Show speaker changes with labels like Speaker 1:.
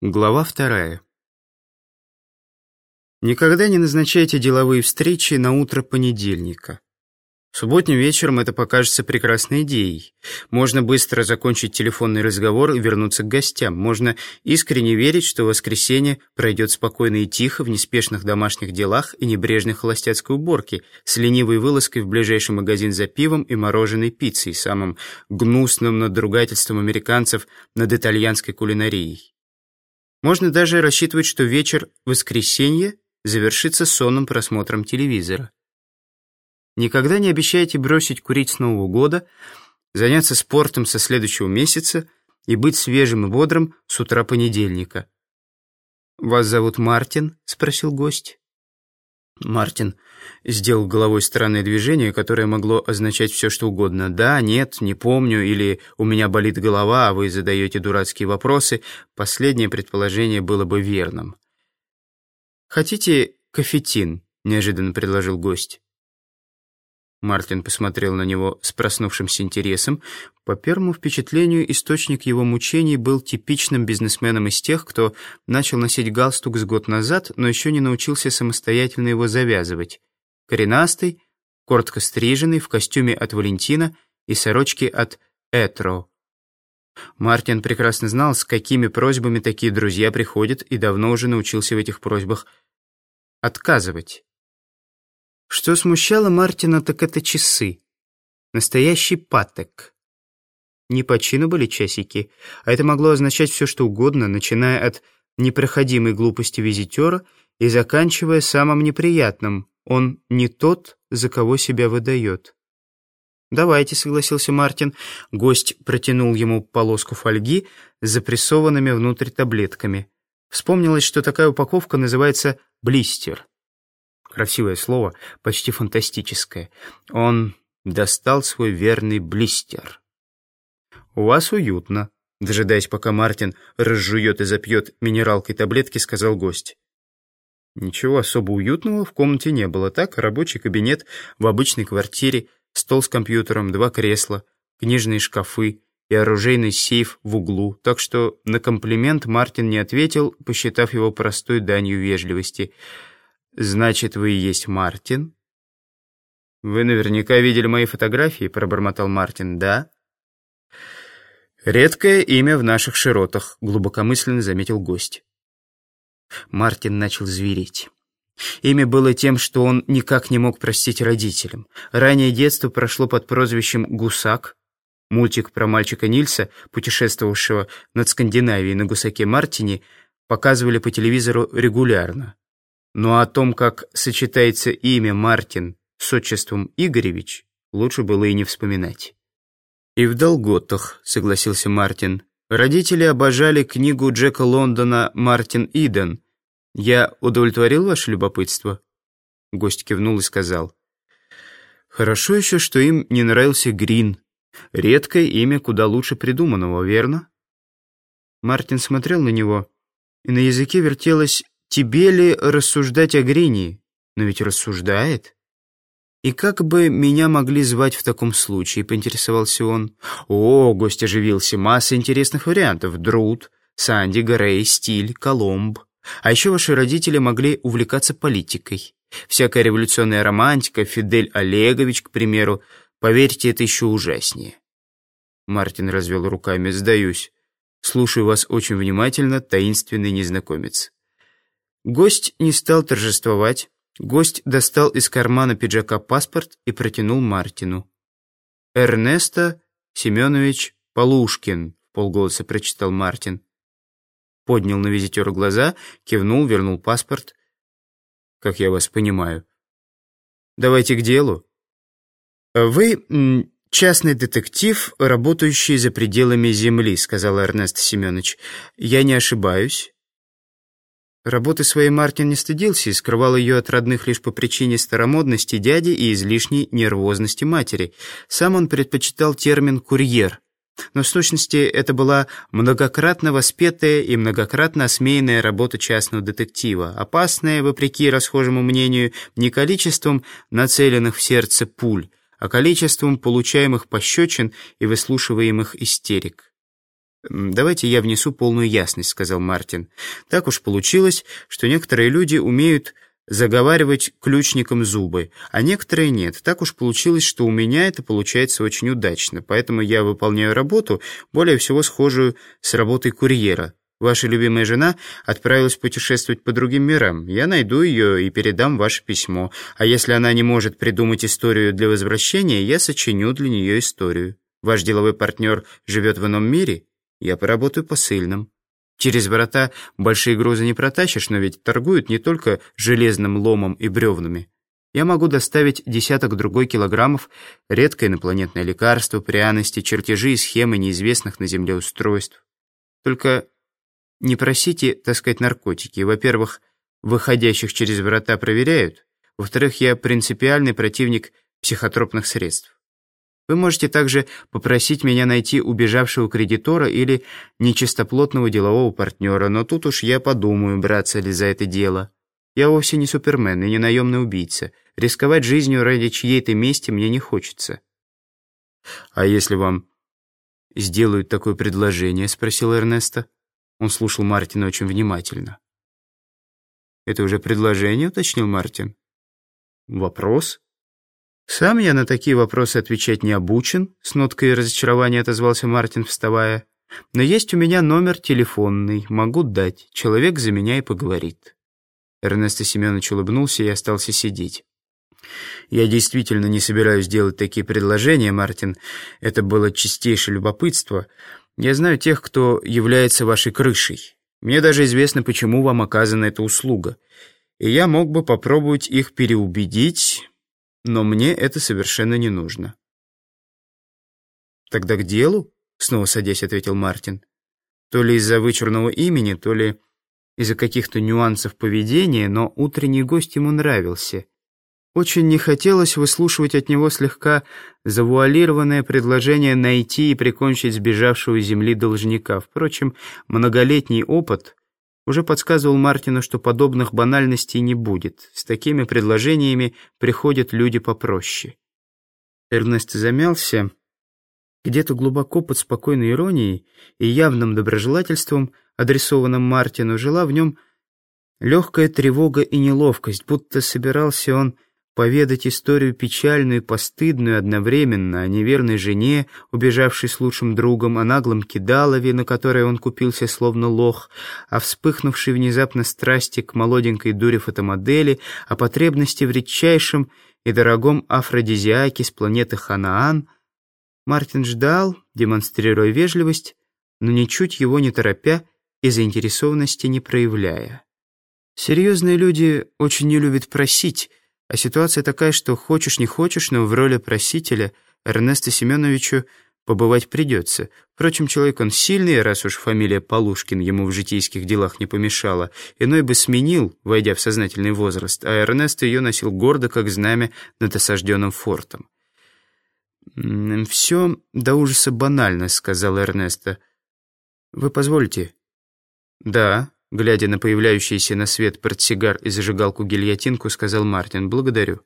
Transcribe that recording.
Speaker 1: Глава вторая. Никогда не назначайте деловые встречи на утро понедельника. Субботним вечером это покажется прекрасной идеей. Можно быстро закончить телефонный разговор и вернуться к гостям. Можно искренне верить, что воскресенье пройдет спокойно и тихо в неспешных домашних делах и небрежной холостяцкой уборке с ленивой вылазкой в ближайший магазин за пивом и мороженой пиццей, самым гнусным надругательством американцев над итальянской кулинарией. Можно даже рассчитывать, что вечер воскресенья завершится сонным просмотром телевизора. Никогда не обещайте бросить курить с Нового года, заняться спортом со следующего месяца и быть свежим и бодрым с утра понедельника. «Вас зовут Мартин?» — спросил гость. Мартин сделал головой странное движение, которое могло означать все, что угодно. «Да», «нет», «не помню» или «у меня болит голова, а вы задаете дурацкие вопросы». Последнее предположение было бы верным. «Хотите кофетин?» — неожиданно предложил гость. Мартин посмотрел на него с проснувшимся интересом. По первому впечатлению, источник его мучений был типичным бизнесменом из тех, кто начал носить галстук с год назад, но еще не научился самостоятельно его завязывать. Коренастый, коротко стриженный, в костюме от Валентина и сорочке от Этро. Мартин прекрасно знал, с какими просьбами такие друзья приходят, и давно уже научился в этих просьбах отказывать. Что смущало Мартина, так это часы. Настоящий патек. Не по чину были часики, а это могло означать все, что угодно, начиная от непроходимой глупости визитера и заканчивая самым неприятным. Он не тот, за кого себя выдает. «Давайте», — согласился Мартин. Гость протянул ему полоску фольги с запрессованными внутрь таблетками. Вспомнилось, что такая упаковка называется «блистер». Красивое слово, почти фантастическое. Он достал свой верный блистер. «У вас уютно», — дожидаясь, пока Мартин разжует и запьет минералкой таблетки, сказал гость. Ничего особо уютного в комнате не было. Так, рабочий кабинет в обычной квартире, стол с компьютером, два кресла, книжные шкафы и оружейный сейф в углу. Так что на комплимент Мартин не ответил, посчитав его простой данью вежливости — «Значит, вы и есть Мартин?» «Вы наверняка видели мои фотографии», — пробормотал Мартин. «Да?» «Редкое имя в наших широтах», — глубокомысленно заметил гость. Мартин начал звереть. Имя было тем, что он никак не мог простить родителям. Раннее детство прошло под прозвищем «Гусак». Мультик про мальчика Нильса, путешествовавшего над Скандинавией на гусаке Мартине, показывали по телевизору регулярно. Но о том, как сочетается имя Мартин с отчеством Игоревич, лучше было и не вспоминать. «И в Долготах», — согласился Мартин. «Родители обожали книгу Джека Лондона «Мартин Иден». Я удовлетворил ваше любопытство?» Гость кивнул и сказал. «Хорошо еще, что им не нравился Грин. Редкое имя куда лучше придуманного, верно?» Мартин смотрел на него, и на языке вертелась Тебе ли рассуждать о Грини? Но ведь рассуждает. И как бы меня могли звать в таком случае, поинтересовался он. О, гость оживился, масса интересных вариантов. Друд, Санди, Грей, Стиль, Коломб. А еще ваши родители могли увлекаться политикой. Всякая революционная романтика, Фидель Олегович, к примеру. Поверьте, это еще ужаснее. Мартин развел руками. Сдаюсь. Слушаю вас очень внимательно, таинственный незнакомец. Гость не стал торжествовать. Гость достал из кармана пиджака паспорт и протянул Мартину. «Эрнесто Семенович Полушкин», — полголоса прочитал Мартин. Поднял на визитера глаза, кивнул, вернул паспорт. «Как я вас понимаю». «Давайте к делу. Вы частный детектив, работающий за пределами Земли», — сказал Эрнест Семенович. «Я не ошибаюсь». Работы своей Мартин не стыдился и скрывал ее от родных лишь по причине старомодности дяди и излишней нервозности матери. Сам он предпочитал термин «курьер». Но в сущности это была многократно воспетая и многократно осмеянная работа частного детектива, опасная, вопреки расхожему мнению, не количеством нацеленных в сердце пуль, а количеством получаемых пощечин и выслушиваемых истерик. «Давайте я внесу полную ясность», — сказал Мартин. «Так уж получилось, что некоторые люди умеют заговаривать ключником зубы, а некоторые нет. Так уж получилось, что у меня это получается очень удачно, поэтому я выполняю работу, более всего схожую с работой курьера. Ваша любимая жена отправилась путешествовать по другим мирам. Я найду ее и передам ваше письмо. А если она не может придумать историю для возвращения, я сочиню для нее историю. Ваш деловой партнер живет в ином мире? Я поработаю посыльным. Через врата большие грузы не протащишь, но ведь торгуют не только железным ломом и бревнами. Я могу доставить десяток другой килограммов редкое инопланетное лекарство, пряности, чертежи и схемы неизвестных на Земле устройств. Только не просите таскать наркотики. Во-первых, выходящих через врата проверяют. Во-вторых, я принципиальный противник психотропных средств. Вы можете также попросить меня найти убежавшего кредитора или нечистоплотного делового партнера, но тут уж я подумаю, браться ли за это дело. Я вовсе не супермен и не наемный убийца. Рисковать жизнью ради чьей-то мести мне не хочется. «А если вам сделают такое предложение?» — спросил Эрнеста. Он слушал Мартина очень внимательно. «Это уже предложение?» — уточнил Мартин. «Вопрос?» «Сам я на такие вопросы отвечать не обучен», — с ноткой разочарования отозвался Мартин, вставая. «Но есть у меня номер телефонный, могу дать. Человек за меня и поговорит». Эрнесто Семенович улыбнулся и остался сидеть. «Я действительно не собираюсь делать такие предложения, Мартин. Это было чистейшее любопытство. Я знаю тех, кто является вашей крышей. Мне даже известно, почему вам оказана эта услуга. И я мог бы попробовать их переубедить, но мне это совершенно не нужно». «Тогда к делу?» — снова садясь, ответил Мартин. То ли из-за вычурного имени, то ли из-за каких-то нюансов поведения, но утренний гость ему нравился — очень не хотелось выслушивать от него слегка завуалированное предложение найти и прикончить сбежавшего земли должника. Впрочем, многолетний опыт уже подсказывал Мартину, что подобных банальностей не будет. С такими предложениями приходят люди попроще. Эрнест замялся. Где-то глубоко под спокойной иронией и явным доброжелательством, адресованным Мартину, жила в нем легкая тревога и неловкость, будто собирался он поведать историю печальную и постыдную одновременно о неверной жене, убежавшей с лучшим другом, о наглом кидалове, на которой он купился словно лох, о вспыхнувшей внезапно страсти к молоденькой дуре фотомодели, о потребности в редчайшем и дорогом афродизиаке с планеты Ханаан. Мартин ждал, демонстрируя вежливость, но ничуть его не торопя и заинтересованности не проявляя. Серьезные люди очень не любят просить, а ситуация такая, что хочешь не хочешь, но в роли просителя Эрнесту Семеновичу побывать придется. Впрочем, человек он сильный, раз уж фамилия Полушкин ему в житейских делах не помешала. Иной бы сменил, войдя в сознательный возраст, а Эрнест ее носил гордо, как знамя над осажденным фортом. «Все до ужаса банально», — сказал Эрнеста. «Вы позволите?» «Да», Глядя на появляющийся на свет портсигар и зажигалку-гильотинку, сказал Мартин «Благодарю».